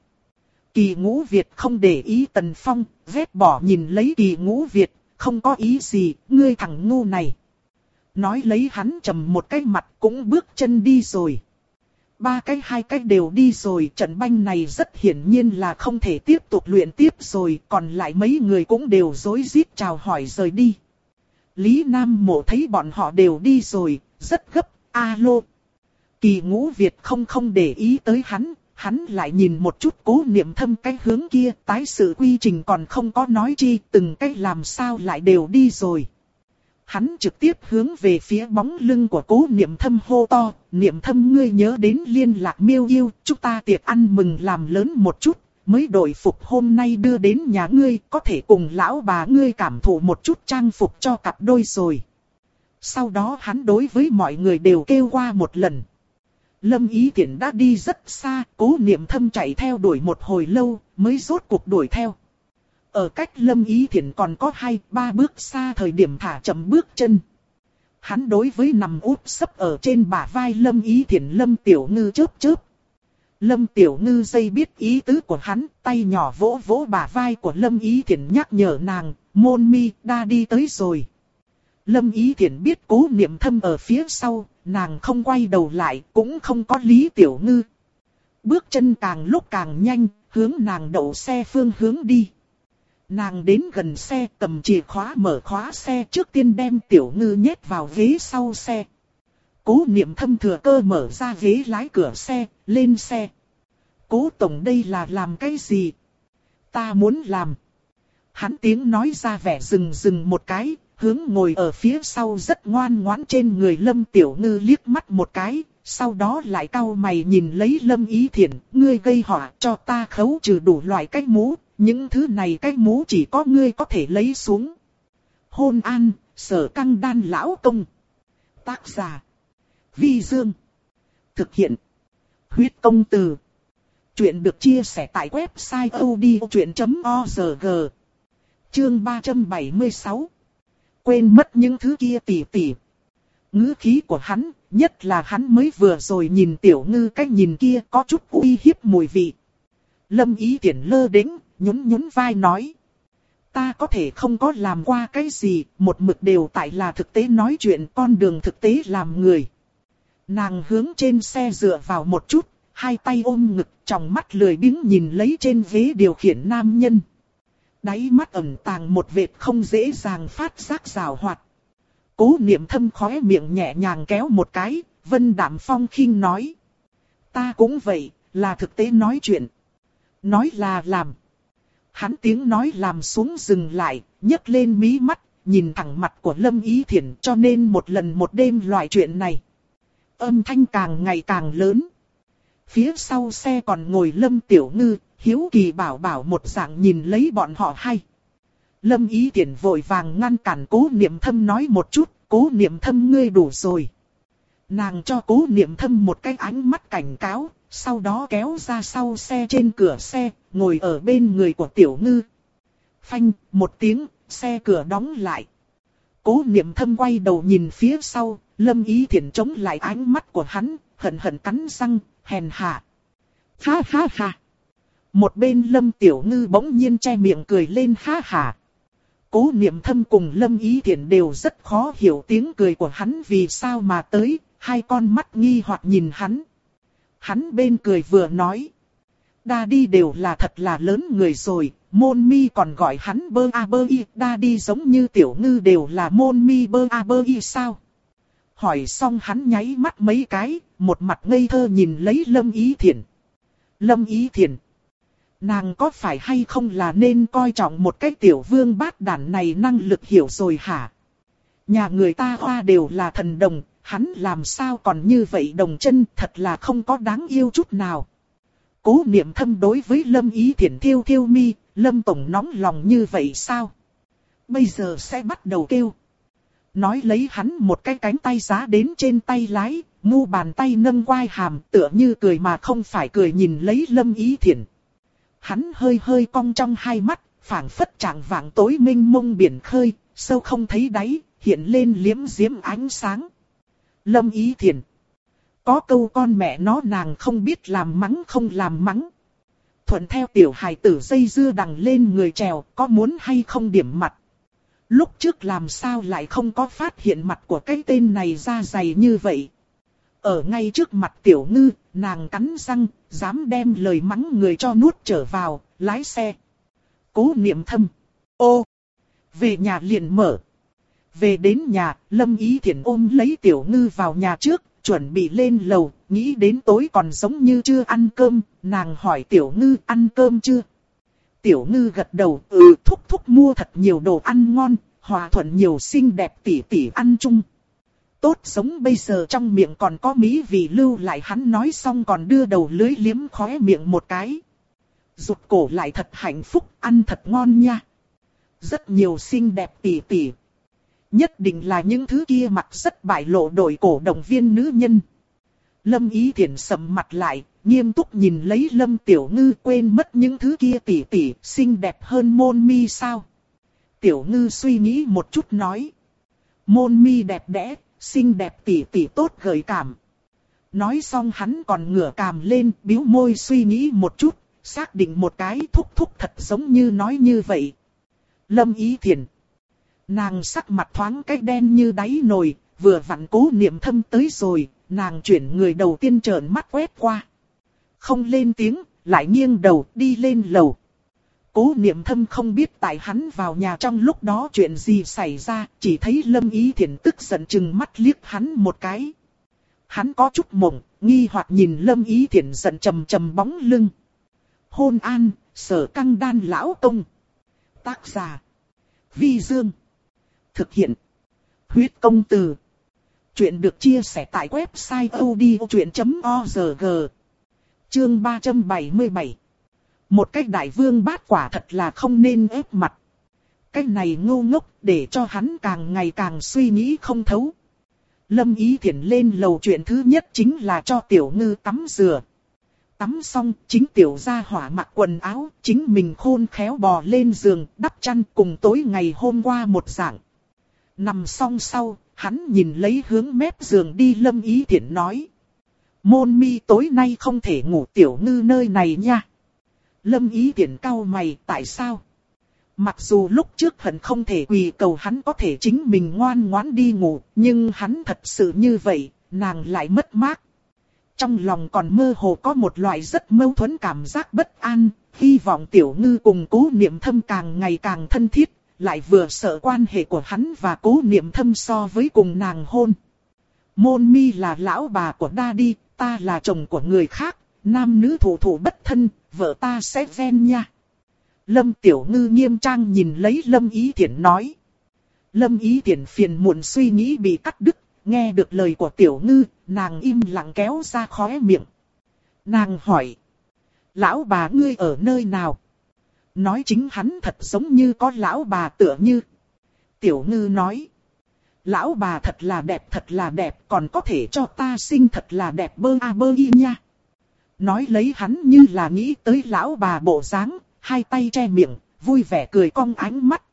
Kỳ ngũ Việt không để ý Tần Phong, vét bỏ nhìn lấy kỳ ngũ Việt, không có ý gì, ngươi thằng ngu này. Nói lấy hắn trầm một cái mặt cũng bước chân đi rồi ba cái hai cái đều đi rồi, trận banh này rất hiển nhiên là không thể tiếp tục luyện tiếp rồi, còn lại mấy người cũng đều dối rít chào hỏi rời đi. Lý Nam Mộ thấy bọn họ đều đi rồi, rất gấp, alo. Kỳ ngũ Việt không không để ý tới hắn, hắn lại nhìn một chút cố niệm thâm cái hướng kia, tái sự quy trình còn không có nói chi, từng cái làm sao lại đều đi rồi. Hắn trực tiếp hướng về phía bóng lưng của cố niệm thâm hô to, niệm thâm ngươi nhớ đến liên lạc miêu yêu, chúng ta tiệc ăn mừng làm lớn một chút, mới đổi phục hôm nay đưa đến nhà ngươi, có thể cùng lão bà ngươi cảm thụ một chút trang phục cho cặp đôi rồi. Sau đó hắn đối với mọi người đều kêu qua một lần. Lâm Ý tiện đã đi rất xa, cố niệm thâm chạy theo đuổi một hồi lâu, mới rốt cuộc đuổi theo. Ở cách Lâm Ý Thiển còn có hai ba bước xa thời điểm thả chậm bước chân. Hắn đối với nằm úp sấp ở trên bả vai Lâm Ý Thiển Lâm Tiểu Ngư chớp chớp. Lâm Tiểu Ngư dây biết ý tứ của hắn, tay nhỏ vỗ vỗ bả vai của Lâm Ý Thiển nhắc nhở nàng, môn mi, đa đi tới rồi. Lâm Ý Thiển biết cố niệm thâm ở phía sau, nàng không quay đầu lại, cũng không có Lý Tiểu Ngư. Bước chân càng lúc càng nhanh, hướng nàng đậu xe phương hướng đi. Nàng đến gần xe cầm chìa khóa mở khóa xe trước tiên đem tiểu ngư nhét vào ghế sau xe. Cố niệm thâm thừa cơ mở ra ghế lái cửa xe, lên xe. Cố tổng đây là làm cái gì? Ta muốn làm. Hắn tiếng nói ra vẻ rừng rừng một cái, hướng ngồi ở phía sau rất ngoan ngoãn trên người lâm tiểu ngư liếc mắt một cái, sau đó lại cau mày nhìn lấy lâm ý thiện, ngươi gây họa cho ta khấu trừ đủ loại cách mũ, những thứ này cái mũ chỉ có ngươi có thể lấy xuống. Hôn an, sở căng đan lão công. Tác giả. Vi Dương. Thực hiện. Huyết công từ. Chuyện được chia sẻ tại website odchuyện.org. Chương 376. Quên mất những thứ kia tỉ tỉ. Ngữ khí của hắn, nhất là hắn mới vừa rồi nhìn tiểu ngư cách nhìn kia có chút uy hiếp mùi vị. Lâm ý tiện lơ đĩnh, nhún nhún vai nói. Ta có thể không có làm qua cái gì, một mực đều tại là thực tế nói chuyện con đường thực tế làm người. Nàng hướng trên xe dựa vào một chút, hai tay ôm ngực, trong mắt lười biếng nhìn lấy trên ghế điều khiển nam nhân. Đáy mắt ẩn tàng một vệt không dễ dàng phát giác rào hoạt. Cố niệm thâm khóe miệng nhẹ nhàng kéo một cái, vân đạm phong khinh nói. Ta cũng vậy, là thực tế nói chuyện. Nói là làm. Hắn tiếng nói làm xuống dừng lại, nhấc lên mí mắt, nhìn thẳng mặt của Lâm Ý Thiển cho nên một lần một đêm loại chuyện này. Âm thanh càng ngày càng lớn. Phía sau xe còn ngồi Lâm Tiểu Ngư, hiếu kỳ bảo bảo một dạng nhìn lấy bọn họ hay. Lâm Ý Thiển vội vàng ngăn cản cố niệm thâm nói một chút, cố niệm thâm ngươi đủ rồi. Nàng cho cố niệm thâm một cái ánh mắt cảnh cáo, sau đó kéo ra sau xe trên cửa xe, ngồi ở bên người của tiểu ngư. Phanh, một tiếng, xe cửa đóng lại. Cố niệm thâm quay đầu nhìn phía sau, lâm ý thiện chống lại ánh mắt của hắn, hận hận cắn răng, hèn hạ. Ha ha ha. Một bên lâm tiểu ngư bỗng nhiên che miệng cười lên ha ha. Cố niệm thâm cùng lâm ý thiện đều rất khó hiểu tiếng cười của hắn vì sao mà tới, hai con mắt nghi hoặc nhìn hắn hắn bên cười vừa nói. Đa đi đều là thật là lớn người rồi, môn mi còn gọi hắn bơ a bơ y, đa đi giống như tiểu ngư đều là môn mi bơ a bơ y sao? Hỏi xong hắn nháy mắt mấy cái, một mặt ngây thơ nhìn lấy lâm ý thiện. Lâm ý thiện. Nàng có phải hay không là nên coi trọng một cái tiểu vương bát đản này năng lực hiểu rồi hả? Nhà người ta hoa đều là thần đồng, hắn làm sao còn như vậy đồng chân thật là không có đáng yêu chút nào. Cố niệm thâm đối với lâm ý Thiển thiêu thiêu mi, lâm tổng nóng lòng như vậy sao? Bây giờ sẽ bắt đầu kêu. Nói lấy hắn một cái cánh tay giá đến trên tay lái, mu bàn tay nâng quai hàm tựa như cười mà không phải cười nhìn lấy lâm ý Thiển. Hắn hơi hơi cong trong hai mắt, phảng phất trạng vạng tối minh mông biển khơi, sâu không thấy đáy, hiện lên liếm diếm ánh sáng. Lâm ý thiền Có câu con mẹ nó nàng không biết làm mắng không làm mắng. Thuận theo tiểu hài tử dây dưa đằng lên người trèo, có muốn hay không điểm mặt. Lúc trước làm sao lại không có phát hiện mặt của cái tên này ra dày như vậy. Ở ngay trước mặt tiểu ngư, nàng cắn răng, dám đem lời mắng người cho nuốt trở vào, lái xe. Cố niệm thâm. Ô! Về nhà liền mở. Về đến nhà, Lâm Ý Thiển ôm lấy tiểu ngư vào nhà trước, chuẩn bị lên lầu, nghĩ đến tối còn giống như chưa ăn cơm, nàng hỏi tiểu ngư ăn cơm chưa? Tiểu ngư gật đầu, ừ thúc thúc mua thật nhiều đồ ăn ngon, hòa thuận nhiều xinh đẹp tỉ tỉ ăn chung. Tốt sống bây giờ trong miệng còn có mỹ vị lưu lại hắn nói xong còn đưa đầu lưới liếm khóe miệng một cái. Rụt cổ lại thật hạnh phúc, ăn thật ngon nha. Rất nhiều xinh đẹp tỉ tỉ. Nhất định là những thứ kia mặc rất bại lộ đội cổ động viên nữ nhân. Lâm ý Thiển sầm mặt lại, nghiêm túc nhìn lấy lâm tiểu ngư quên mất những thứ kia tỉ tỉ, xinh đẹp hơn môn mi sao. Tiểu ngư suy nghĩ một chút nói. Môn mi đẹp đẽ, xinh đẹp tỉ tỉ tốt gợi cảm. Nói xong hắn còn ngửa càm lên, biếu môi suy nghĩ một chút, xác định một cái thúc thúc thật giống như nói như vậy. Lâm ý thiền. Nàng sắc mặt thoáng cái đen như đáy nồi, vừa vặn cố niệm thâm tới rồi, nàng chuyển người đầu tiên trợn mắt quét qua. Không lên tiếng, lại nghiêng đầu đi lên lầu. Cố niệm thâm không biết tại hắn vào nhà trong lúc đó chuyện gì xảy ra, chỉ thấy lâm ý thiện tức giận chừng mắt liếc hắn một cái. Hắn có chút mộng, nghi hoặc nhìn lâm ý thiện giận trầm trầm bóng lưng. Hôn an, sở căng đan lão công. Tác giả. Vi Dương. Thực hiện. Huyết công từ. Chuyện được chia sẻ tại website odchuyện.org. Chương 377. Một cách đại vương bát quả thật là không nên ép mặt. cách này ngu ngốc để cho hắn càng ngày càng suy nghĩ không thấu. Lâm Ý Thiển lên lầu chuyện thứ nhất chính là cho tiểu ngư tắm rửa. Tắm xong, chính tiểu gia hỏa mặc quần áo, chính mình khôn khéo bò lên giường, đắp chăn cùng tối ngày hôm qua một dạng. Nằm xong sau, hắn nhìn lấy hướng mép giường đi Lâm Ý thiện nói. Môn mi tối nay không thể ngủ tiểu ngư nơi này nha. Lâm Ý tiện cau mày, tại sao? Mặc dù lúc trước hận không thể quỳ cầu hắn có thể chính mình ngoan ngoãn đi ngủ, nhưng hắn thật sự như vậy, nàng lại mất mát. Trong lòng còn mơ hồ có một loại rất mâu thuẫn cảm giác bất an, hy vọng tiểu ngư cùng cố niệm thâm càng ngày càng thân thiết, lại vừa sợ quan hệ của hắn và cố niệm thâm so với cùng nàng hôn. Môn mi là lão bà của đa đi, ta là chồng của người khác, nam nữ thủ thủ bất thân, vợ ta sẽ ven nha. Lâm Tiểu Ngư nghiêm trang nhìn lấy Lâm Ý Thiển nói. Lâm Ý Thiển phiền muộn suy nghĩ bị cắt đứt, nghe được lời của Tiểu Ngư, nàng im lặng kéo ra khóe miệng. Nàng hỏi. Lão bà ngươi ở nơi nào? Nói chính hắn thật giống như có lão bà tựa như. Tiểu Ngư nói. Lão bà thật là đẹp thật là đẹp còn có thể cho ta sinh thật là đẹp bơ a bơ y nha. Nói lấy hắn như là nghĩ tới lão bà bộ dáng, hai tay che miệng, vui vẻ cười cong ánh mắt.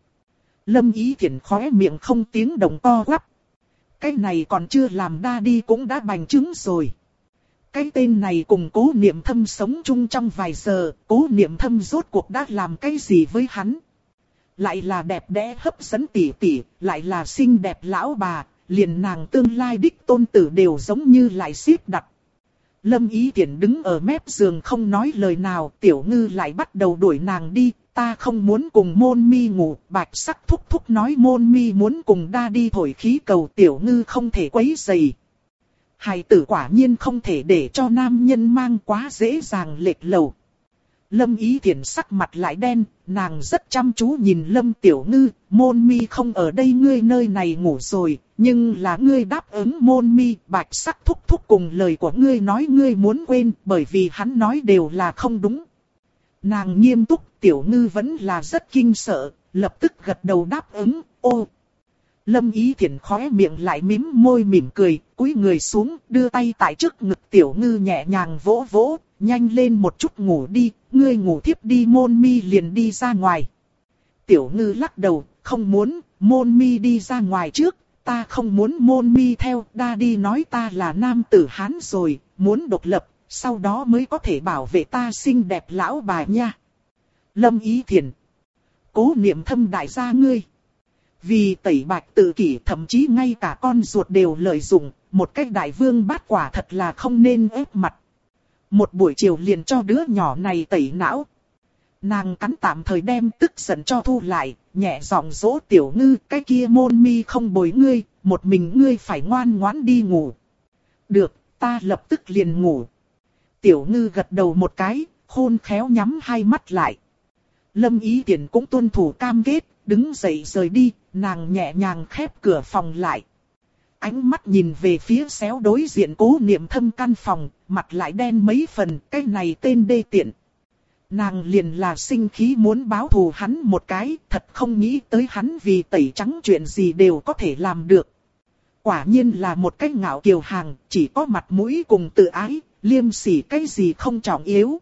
Lâm ý thiện khóe miệng không tiếng động to quắp. Cái này còn chưa làm đa đi cũng đã bành chứng rồi. Cái tên này cùng cố niệm thâm sống chung trong vài giờ, cố niệm thâm rốt cuộc đã làm cái gì với hắn. Lại là đẹp đẽ hấp dẫn tỉ tỉ, lại là xinh đẹp lão bà, liền nàng tương lai đích tôn tử đều giống như lại xếp đặt. Lâm Ý Tiễn đứng ở mép giường không nói lời nào, tiểu ngư lại bắt đầu đuổi nàng đi, ta không muốn cùng môn mi ngủ, bạch sắc thúc thúc nói môn mi muốn cùng đa đi thổi khí cầu tiểu ngư không thể quấy dày. Hài tử quả nhiên không thể để cho nam nhân mang quá dễ dàng lệch lầu. Lâm ý thiển sắc mặt lại đen, nàng rất chăm chú nhìn Lâm Tiểu Ngư, môn mi không ở đây ngươi nơi này ngủ rồi, nhưng là ngươi đáp ứng môn mi, bạch sắc thúc thúc cùng lời của ngươi nói ngươi muốn quên, bởi vì hắn nói đều là không đúng. Nàng nghiêm túc, Tiểu Ngư vẫn là rất kinh sợ, lập tức gật đầu đáp ứng, ô. Lâm ý Thiển khóe miệng lại mím môi mỉm cười, cúi người xuống, đưa tay tại trước ngực Tiểu Ngư nhẹ nhàng vỗ vỗ, nhanh lên một chút ngủ đi, ngươi ngủ thiếp đi môn mi liền đi ra ngoài. Tiểu ngư lắc đầu, không muốn, môn mi đi ra ngoài trước, ta không muốn môn mi theo, đa đi nói ta là nam tử Hán rồi, muốn độc lập, sau đó mới có thể bảo vệ ta xinh đẹp lão bà nha. Lâm Ý Thiển Cố niệm thâm đại gia ngươi. Vì tẩy bạch tự kỷ thậm chí ngay cả con ruột đều lợi dụng, một cách đại vương bát quả thật là không nên ép mặt. Một buổi chiều liền cho đứa nhỏ này tẩy não. Nàng cắn tạm thời đem tức giận cho thu lại, nhẹ giọng dỗ tiểu ngư, cái kia môn mi không bồi ngươi, một mình ngươi phải ngoan ngoãn đi ngủ. Được, ta lập tức liền ngủ. Tiểu ngư gật đầu một cái, khôn khéo nhắm hai mắt lại. Lâm ý tiện cũng tuân thủ cam kết, đứng dậy rời đi, nàng nhẹ nhàng khép cửa phòng lại ánh mắt nhìn về phía xéo đối diện cố niệm thâm căn phòng, mặt lại đen mấy phần, cái này tên đê tiện. Nàng liền là sinh khí muốn báo thù hắn một cái, thật không nghĩ tới hắn vì tẩy trắng chuyện gì đều có thể làm được. Quả nhiên là một cái ngạo kiều hàng, chỉ có mặt mũi cùng tự ái, liêm sỉ cái gì không trọng yếu.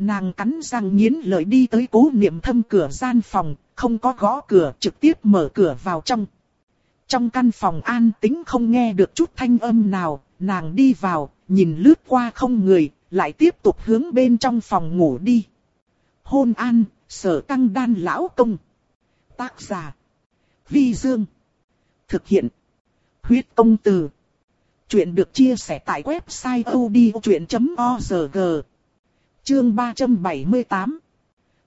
Nàng cắn răng nghiến lợi đi tới cố niệm thâm cửa gian phòng, không có gõ cửa, trực tiếp mở cửa vào trong. Trong căn phòng an tĩnh không nghe được chút thanh âm nào, nàng đi vào, nhìn lướt qua không người, lại tiếp tục hướng bên trong phòng ngủ đi. Hôn an, sở căng đan lão công. Tác giả. Vi Dương. Thực hiện. Huyết công từ. Chuyện được chia sẻ tại website odchuyện.org. Chương 378.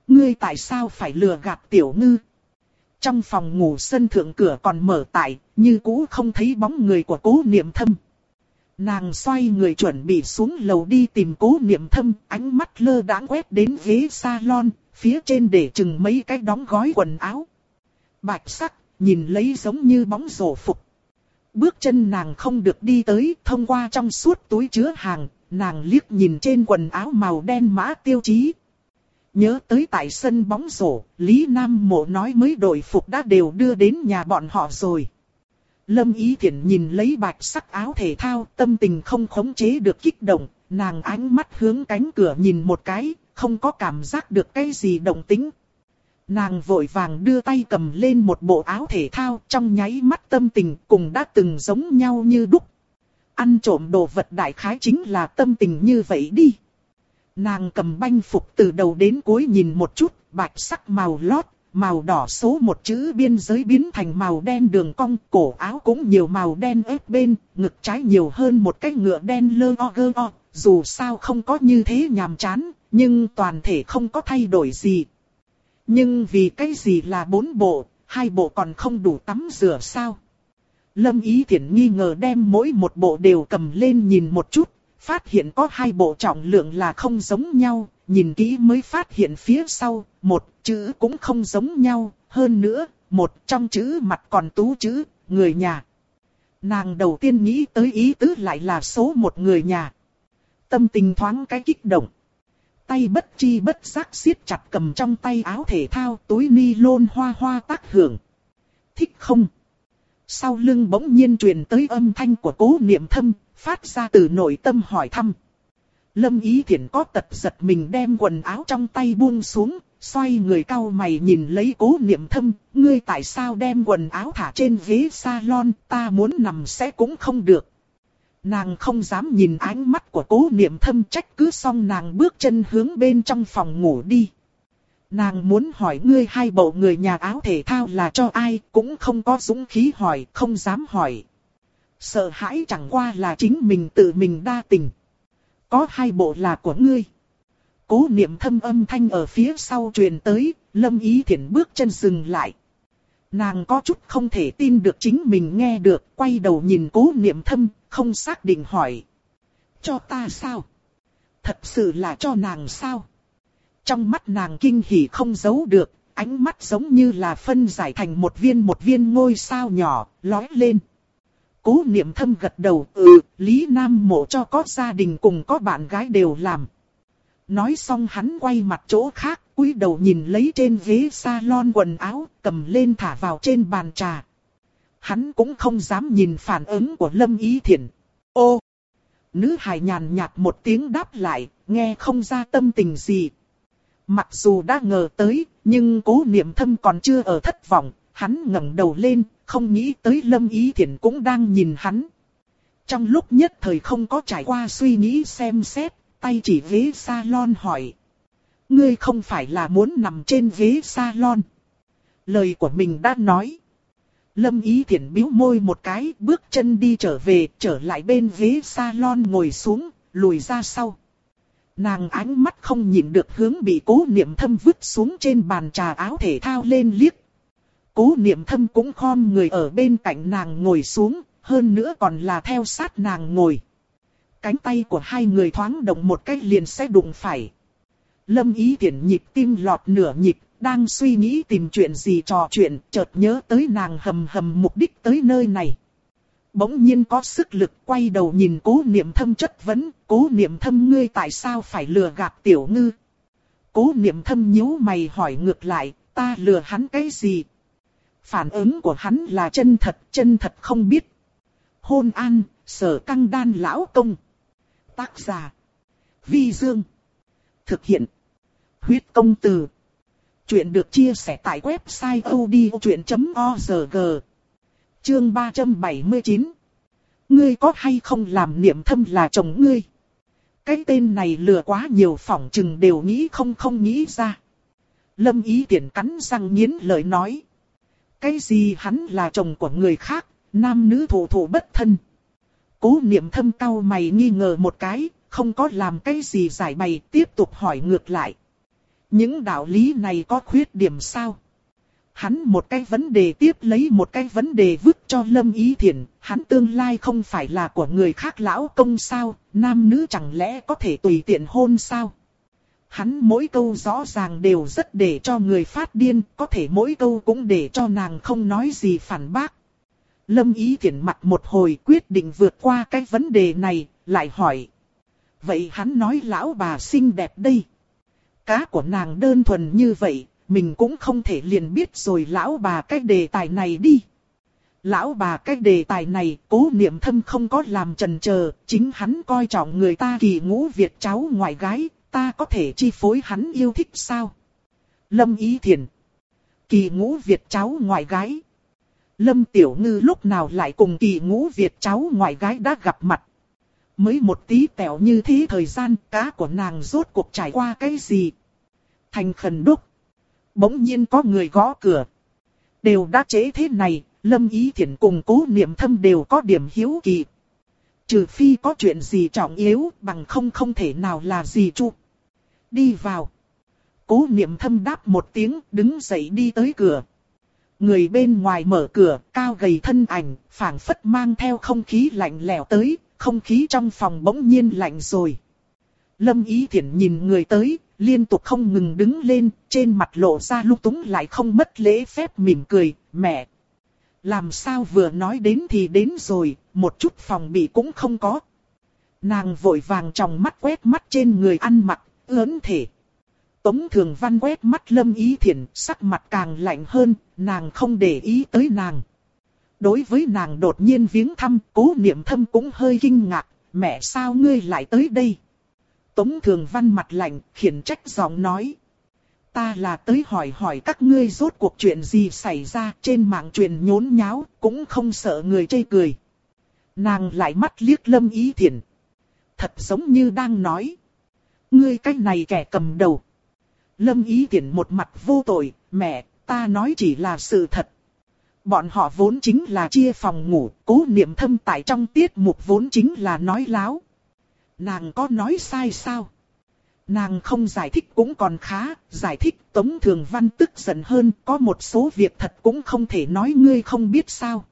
Ngươi tại sao phải lừa gạt tiểu ngư? Trong phòng ngủ sân thượng cửa còn mở tại, như cũ không thấy bóng người của cố niệm thâm. Nàng xoay người chuẩn bị xuống lầu đi tìm cố niệm thâm, ánh mắt lơ đãng quét đến ghế salon, phía trên để chừng mấy cái đóng gói quần áo. Bạch sắc, nhìn lấy giống như bóng rổ phục. Bước chân nàng không được đi tới, thông qua trong suốt túi chứa hàng, nàng liếc nhìn trên quần áo màu đen mã tiêu chí, Nhớ tới tại sân bóng rổ, Lý Nam Mộ nói mới đội phục đã đều đưa đến nhà bọn họ rồi. Lâm Ý Thiển nhìn lấy bạch sắc áo thể thao, tâm tình không khống chế được kích động, nàng ánh mắt hướng cánh cửa nhìn một cái, không có cảm giác được cái gì động tính. Nàng vội vàng đưa tay cầm lên một bộ áo thể thao trong nháy mắt tâm tình cùng đã từng giống nhau như đúc. Ăn trộm đồ vật đại khái chính là tâm tình như vậy đi. Nàng cầm banh phục từ đầu đến cuối nhìn một chút, bạch sắc màu lót, màu đỏ số một chữ biên giới biến thành màu đen đường cong, cổ áo cũng nhiều màu đen ép bên, ngực trái nhiều hơn một cái ngựa đen lơ o gơ o, dù sao không có như thế nhàm chán, nhưng toàn thể không có thay đổi gì. Nhưng vì cái gì là bốn bộ, hai bộ còn không đủ tắm rửa sao? Lâm Ý Thiển nghi ngờ đem mỗi một bộ đều cầm lên nhìn một chút, phát hiện có hai bộ trọng lượng là không giống nhau, nhìn kỹ mới phát hiện phía sau, một chữ cũng không giống nhau, hơn nữa, một trong chữ mặt còn tú chữ, người nhà. Nàng đầu tiên nghĩ tới ý tứ lại là số một người nhà. Tâm tình thoáng cái kích động. Tay bất chi bất giác siết chặt cầm trong tay áo thể thao túi ni lôn hoa hoa tác hưởng. Thích không? Sau lưng bỗng nhiên truyền tới âm thanh của cố niệm thâm, phát ra từ nội tâm hỏi thăm. Lâm Ý Thiển có tật giật mình đem quần áo trong tay buông xuống, xoay người cau mày nhìn lấy cố niệm thâm, ngươi tại sao đem quần áo thả trên ghế salon, ta muốn nằm sẽ cũng không được. Nàng không dám nhìn ánh mắt của cố niệm thâm trách cứ xong nàng bước chân hướng bên trong phòng ngủ đi. Nàng muốn hỏi ngươi hai bộ người nhà áo thể thao là cho ai, cũng không có dũng khí hỏi, không dám hỏi. Sợ hãi chẳng qua là chính mình tự mình đa tình. có hai bộ là của ngươi. Cố niệm thâm âm thanh ở phía sau truyền tới, lâm ý thiện bước chân dừng lại. Nàng có chút không thể tin được chính mình nghe được, quay đầu nhìn cố niệm thâm, không xác định hỏi. Cho ta sao? Thật sự là cho nàng sao? Trong mắt nàng kinh hỉ không giấu được, ánh mắt giống như là phân giải thành một viên một viên ngôi sao nhỏ, lói lên. Cố niệm thâm gật đầu, ừ, Lý Nam mộ cho có gia đình cùng có bạn gái đều làm. Nói xong hắn quay mặt chỗ khác, cúi đầu nhìn lấy trên ghế salon quần áo, cầm lên thả vào trên bàn trà. Hắn cũng không dám nhìn phản ứng của Lâm Ý Thiển. Ô! Nữ hài nhàn nhạt một tiếng đáp lại, nghe không ra tâm tình gì. Mặc dù đã ngờ tới, nhưng cố niệm thâm còn chưa ở thất vọng, hắn ngẩng đầu lên, không nghĩ tới Lâm Ý Thiển cũng đang nhìn hắn. Trong lúc nhất thời không có trải qua suy nghĩ xem xét, tay chỉ ghế salon hỏi. Ngươi không phải là muốn nằm trên ghế salon. Lời của mình đã nói. Lâm Ý Thiển bĩu môi một cái, bước chân đi trở về, trở lại bên ghế salon ngồi xuống, lùi ra sau. Nàng ánh mắt không nhìn được hướng bị cố niệm thâm vứt xuống trên bàn trà áo thể thao lên liếc. Cố niệm thâm cũng khom người ở bên cạnh nàng ngồi xuống, hơn nữa còn là theo sát nàng ngồi. Cánh tay của hai người thoáng động một cách liền sẽ đụng phải. Lâm ý tiện nhịp tim lọt nửa nhịp, đang suy nghĩ tìm chuyện gì trò chuyện, chợt nhớ tới nàng hầm hầm mục đích tới nơi này. Bỗng nhiên có sức lực quay đầu nhìn cố niệm thâm chất vấn, cố niệm thâm ngươi tại sao phải lừa gạt tiểu ngư. Cố niệm thâm nhíu mày hỏi ngược lại, ta lừa hắn cái gì? Phản ứng của hắn là chân thật, chân thật không biết. Hôn an, sở căng đan lão công. Tác giả. Vi Dương. Thực hiện. Huyết công từ. Chuyện được chia sẻ tại website odchuyện.org. Chương 379. Ngươi có hay không làm niệm thâm là chồng ngươi? Cái tên này lừa quá nhiều phỏng chừng đều nghĩ không không nghĩ ra. Lâm ý tiện cắn răng nghiến lời nói. Cái gì hắn là chồng của người khác, nam nữ thủ thủ bất thân. Cố niệm thâm cao mày nghi ngờ một cái, không có làm cái gì giải bày, tiếp tục hỏi ngược lại. Những đạo lý này có khuyết điểm sao? Hắn một cái vấn đề tiếp lấy một cái vấn đề vứt cho Lâm Ý Thiển, hắn tương lai không phải là của người khác lão công sao, nam nữ chẳng lẽ có thể tùy tiện hôn sao? Hắn mỗi câu rõ ràng đều rất để cho người phát điên, có thể mỗi câu cũng để cho nàng không nói gì phản bác. Lâm Ý Thiển mặt một hồi quyết định vượt qua cái vấn đề này, lại hỏi. Vậy hắn nói lão bà xinh đẹp đây. Cá của nàng đơn thuần như vậy, mình cũng không thể liền biết rồi lão bà cái đề tài này đi. Lão bà cái đề tài này, cố niệm thâm không có làm trần chờ chính hắn coi trọng người ta kỳ ngũ Việt cháu ngoại gái, ta có thể chi phối hắn yêu thích sao? Lâm Ý Thiền Kỳ ngũ Việt cháu ngoại gái Lâm Tiểu Ngư lúc nào lại cùng kỳ ngũ Việt cháu ngoại gái đã gặp mặt. Mới một tí tẹo như thế thời gian cá của nàng rốt cuộc trải qua cái gì? Thành khẩn đúc. Bỗng nhiên có người gõ cửa. Đều đã chế thế này, Lâm Ý Thiển cùng cố niệm thâm đều có điểm hiếu kỳ. Trừ phi có chuyện gì trọng yếu bằng không không thể nào là gì chu. Đi vào. Cố niệm thâm đáp một tiếng đứng dậy đi tới cửa. Người bên ngoài mở cửa, cao gầy thân ảnh, phảng phất mang theo không khí lạnh lẽo tới, không khí trong phòng bỗng nhiên lạnh rồi. Lâm Ý Thiển nhìn người tới, liên tục không ngừng đứng lên, trên mặt lộ ra lúc túng lại không mất lễ phép mỉm cười, mẹ. Làm sao vừa nói đến thì đến rồi, một chút phòng bị cũng không có. Nàng vội vàng trong mắt quét mắt trên người ăn mặc, ớn thể. Tống Thường Văn quét mắt Lâm Ý Thiển, sắc mặt càng lạnh hơn, nàng không để ý tới nàng. Đối với nàng đột nhiên viếng thăm, cố niệm thâm cũng hơi kinh ngạc, mẹ sao ngươi lại tới đây? Tống Thường Văn mặt lạnh, khiển trách giọng nói. Ta là tới hỏi hỏi các ngươi rốt cuộc chuyện gì xảy ra trên mạng truyền nhốn nháo, cũng không sợ người chê cười. Nàng lại mắt liếc Lâm Ý thiện. Thật giống như đang nói. Ngươi cách này kẻ cầm đầu. Lâm Ý Tiễn một mặt vô tội, mẹ, ta nói chỉ là sự thật. Bọn họ vốn chính là chia phòng ngủ, cố niệm thâm tại trong tiết mục vốn chính là nói láo. Nàng có nói sai sao? Nàng không giải thích cũng còn khá, giải thích Tống Thường Văn tức giận hơn, có một số việc thật cũng không thể nói ngươi không biết sao.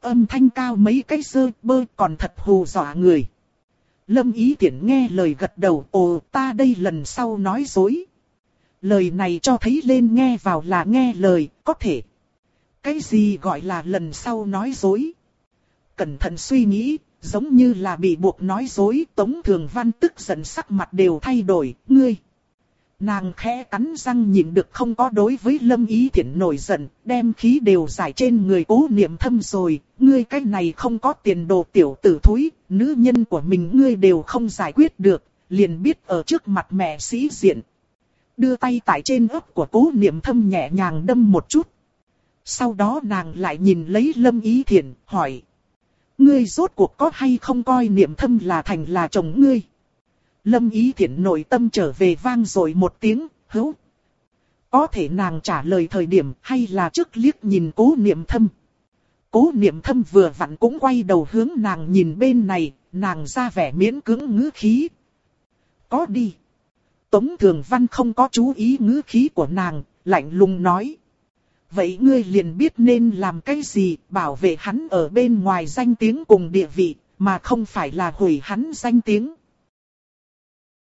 Âm thanh cao mấy cái sơ bơ còn thật hù dọa người. Lâm Ý Tiễn nghe lời gật đầu, ồ ta đây lần sau nói dối. Lời này cho thấy lên nghe vào là nghe lời, có thể. Cái gì gọi là lần sau nói dối? Cẩn thận suy nghĩ, giống như là bị buộc nói dối, Tống Thường Văn tức giận sắc mặt đều thay đổi, ngươi. Nàng khẽ cắn răng nhịn được không có đối với Lâm Ý Thiển nổi giận, đem khí đều giải trên người cố niệm thâm rồi, ngươi cái này không có tiền đồ tiểu tử thúi, nữ nhân của mình ngươi đều không giải quyết được, liền biết ở trước mặt mẹ sĩ diện. Đưa tay tại trên ấp của cố niệm thâm nhẹ nhàng đâm một chút. Sau đó nàng lại nhìn lấy Lâm Ý Thiển, hỏi. Ngươi rốt cuộc có hay không coi niệm thâm là thành là chồng ngươi? Lâm Ý thiện nội tâm trở về vang rồi một tiếng, hữu. Có thể nàng trả lời thời điểm hay là trước liếc nhìn cố niệm thâm. Cố niệm thâm vừa vặn cũng quay đầu hướng nàng nhìn bên này, nàng ra vẻ miễn cưỡng ngữ khí. Có đi. Tống Thường Văn không có chú ý ngữ khí của nàng, lạnh lùng nói. Vậy ngươi liền biết nên làm cái gì, bảo vệ hắn ở bên ngoài danh tiếng cùng địa vị, mà không phải là hủy hắn danh tiếng.